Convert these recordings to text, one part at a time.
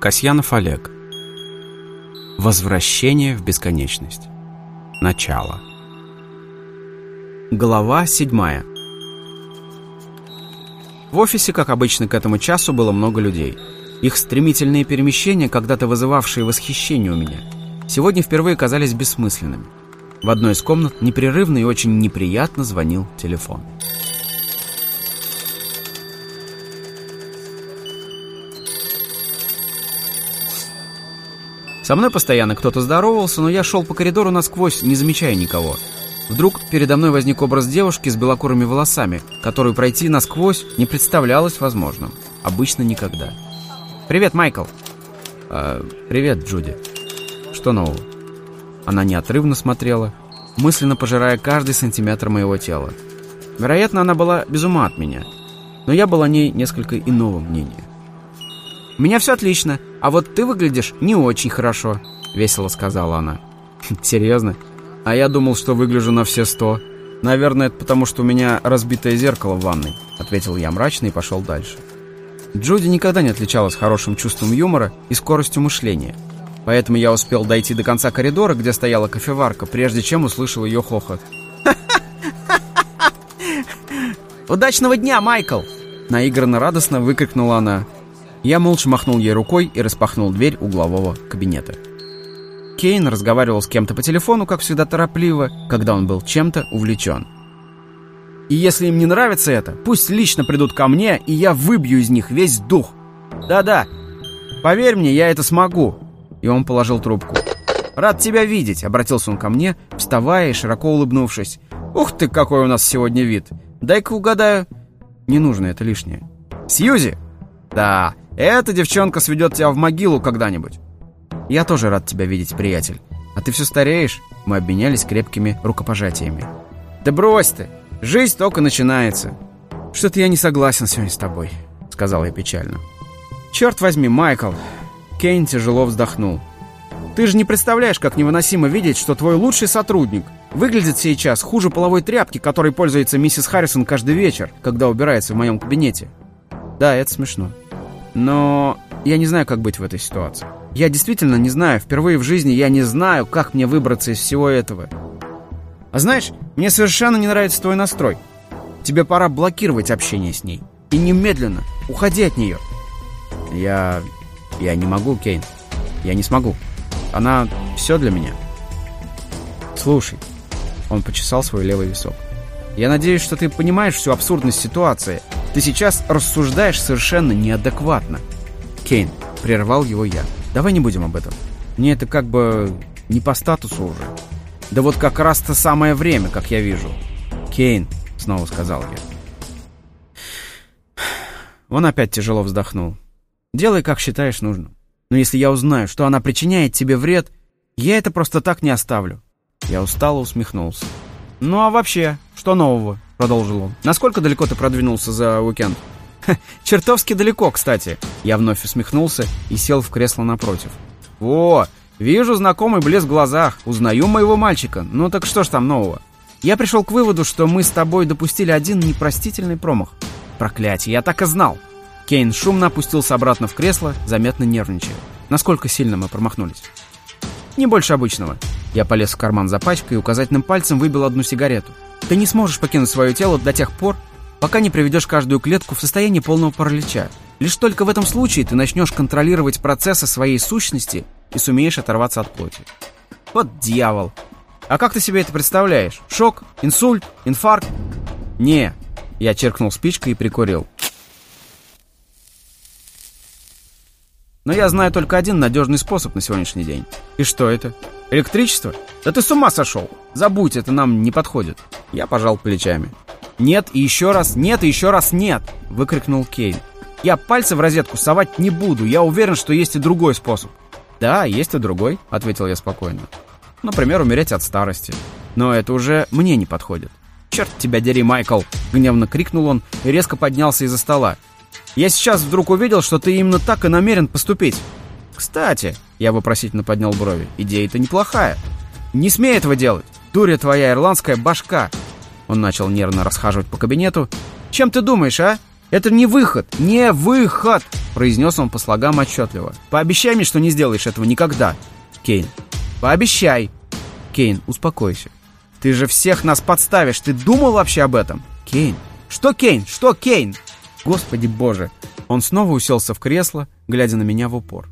Касьянов Олег. Возвращение в бесконечность. Начало. Глава седьмая. В офисе, как обычно, к этому часу было много людей. Их стремительные перемещения, когда-то вызывавшие восхищение у меня, сегодня впервые казались бессмысленными. В одной из комнат непрерывно и очень неприятно звонил телефон. Со мной постоянно кто-то здоровался, но я шел по коридору насквозь, не замечая никого. Вдруг передо мной возник образ девушки с белокурыми волосами, которую пройти насквозь не представлялось возможным. Обычно никогда. «Привет, Майкл!» «Э, «Привет, Джуди!» «Что нового?» Она неотрывно смотрела, мысленно пожирая каждый сантиметр моего тела. Вероятно, она была без ума от меня, но я был о ней несколько иного мнения. «У меня все отлично, а вот ты выглядишь не очень хорошо», — весело сказала она. «Серьезно? А я думал, что выгляжу на все сто. Наверное, это потому, что у меня разбитое зеркало в ванной», — ответил я мрачно и пошел дальше. Джуди никогда не отличалась хорошим чувством юмора и скоростью мышления. Поэтому я успел дойти до конца коридора, где стояла кофеварка, прежде чем услышал ее хохот. «Удачного дня, Майкл!» Наигранно радостно выкрикнула она. Я молча махнул ей рукой и распахнул дверь углового кабинета. Кейн разговаривал с кем-то по телефону, как всегда торопливо, когда он был чем-то увлечен. «И если им не нравится это, пусть лично придут ко мне, и я выбью из них весь дух. Да-да, поверь мне, я это смогу». И он положил трубку. «Рад тебя видеть», — обратился он ко мне, вставая и широко улыбнувшись. «Ух ты, какой у нас сегодня вид! Дай-ка угадаю». «Не нужно, это лишнее». «Сьюзи?» «Да, эта девчонка сведет тебя в могилу когда-нибудь. Я тоже рад тебя видеть, приятель. А ты все стареешь? Мы обменялись крепкими рукопожатиями. Да брось ты! Жизнь только начинается. Что-то я не согласен сегодня с тобой, сказал я печально. Черт возьми, Майкл. Кейн тяжело вздохнул. Ты же не представляешь, как невыносимо видеть, что твой лучший сотрудник выглядит сейчас хуже половой тряпки, которой пользуется миссис Харрисон каждый вечер, когда убирается в моем кабинете. Да, это смешно. Но я не знаю, как быть в этой ситуации. Я действительно не знаю. Впервые в жизни я не знаю, как мне выбраться из всего этого. А знаешь, мне совершенно не нравится твой настрой. Тебе пора блокировать общение с ней. И немедленно уходи от нее. Я... я не могу, Кейн. Я не смогу. Она все для меня. Слушай. Он почесал свой левый висок. Я надеюсь, что ты понимаешь всю абсурдность ситуации. Ты сейчас рассуждаешь совершенно неадекватно. Кейн, прервал его я. Давай не будем об этом. Мне это как бы не по статусу уже. Да вот как раз то самое время, как я вижу. Кейн, снова сказал я. Он опять тяжело вздохнул. Делай, как считаешь нужным. Но если я узнаю, что она причиняет тебе вред, я это просто так не оставлю. Я устало усмехнулся. «Ну а вообще, что нового?» — продолжил он. «Насколько далеко ты продвинулся за уикенд?» Ха, «Чертовски далеко, кстати!» Я вновь усмехнулся и сел в кресло напротив. «О, вижу знакомый блеск в глазах. Узнаю моего мальчика. Ну так что ж там нового?» Я пришел к выводу, что мы с тобой допустили один непростительный промах. Проклятие, я так и знал. Кейн шумно опустился обратно в кресло, заметно нервничая. Насколько сильно мы промахнулись? Не больше обычного. Я полез в карман за пачкой и указательным пальцем выбил одну сигарету. Ты не сможешь покинуть свое тело до тех пор, пока не приведешь каждую клетку в состояние полного паралича. Лишь только в этом случае ты начнешь контролировать процессы своей сущности и сумеешь оторваться от плоти. Вот дьявол! А как ты себе это представляешь? Шок? Инсульт? Инфаркт? Не. Я черкнул спичкой и прикурил. Но я знаю только один надежный способ на сегодняшний день. И что это? Электричество? Да ты с ума сошел! Забудь, это нам не подходит. Я пожал плечами. Нет и еще раз, нет и еще раз нет! Выкрикнул Кейн. Я пальцы в розетку совать не буду, я уверен, что есть и другой способ. Да, есть и другой, ответил я спокойно. Например, умереть от старости. Но это уже мне не подходит. «Черт тебя дери, Майкл!» — гневно крикнул он и резко поднялся из-за стола. Я сейчас вдруг увидел, что ты именно так и намерен поступить. Кстати, я вопросительно поднял брови, идея-то неплохая. Не смей этого делать. Дуря твоя ирландская башка. Он начал нервно расхаживать по кабинету. Чем ты думаешь, а? Это не выход! Не выход!» Произнес он по слогам отчетливо. «Пообещай мне, что не сделаешь этого никогда!» Кейн. «Пообещай!» Кейн, успокойся. «Ты же всех нас подставишь! Ты думал вообще об этом?» Кейн. «Что Кейн? Что Кейн?» Господи боже! Он снова уселся в кресло, глядя на меня в упор.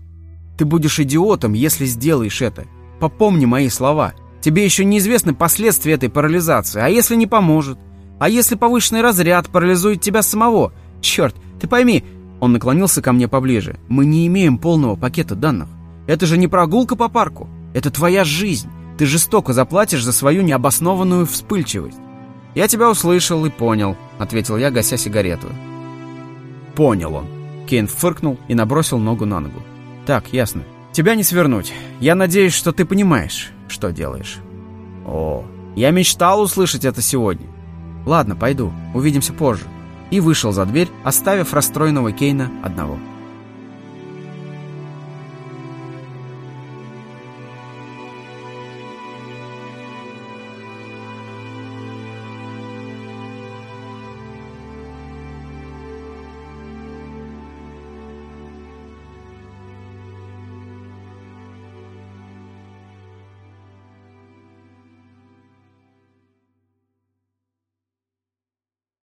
«Ты будешь идиотом, если сделаешь это. Попомни мои слова. Тебе еще неизвестны последствия этой парализации. А если не поможет? А если повышенный разряд парализует тебя самого? Черт, ты пойми...» Он наклонился ко мне поближе. «Мы не имеем полного пакета данных. Это же не прогулка по парку. Это твоя жизнь. Ты жестоко заплатишь за свою необоснованную вспыльчивость». «Я тебя услышал и понял», — ответил я, гася сигарету. «Понял он». Кейн фыркнул и набросил ногу на ногу. «Так, ясно. Тебя не свернуть. Я надеюсь, что ты понимаешь, что делаешь». «О, я мечтал услышать это сегодня». «Ладно, пойду. Увидимся позже». И вышел за дверь, оставив расстроенного Кейна одного.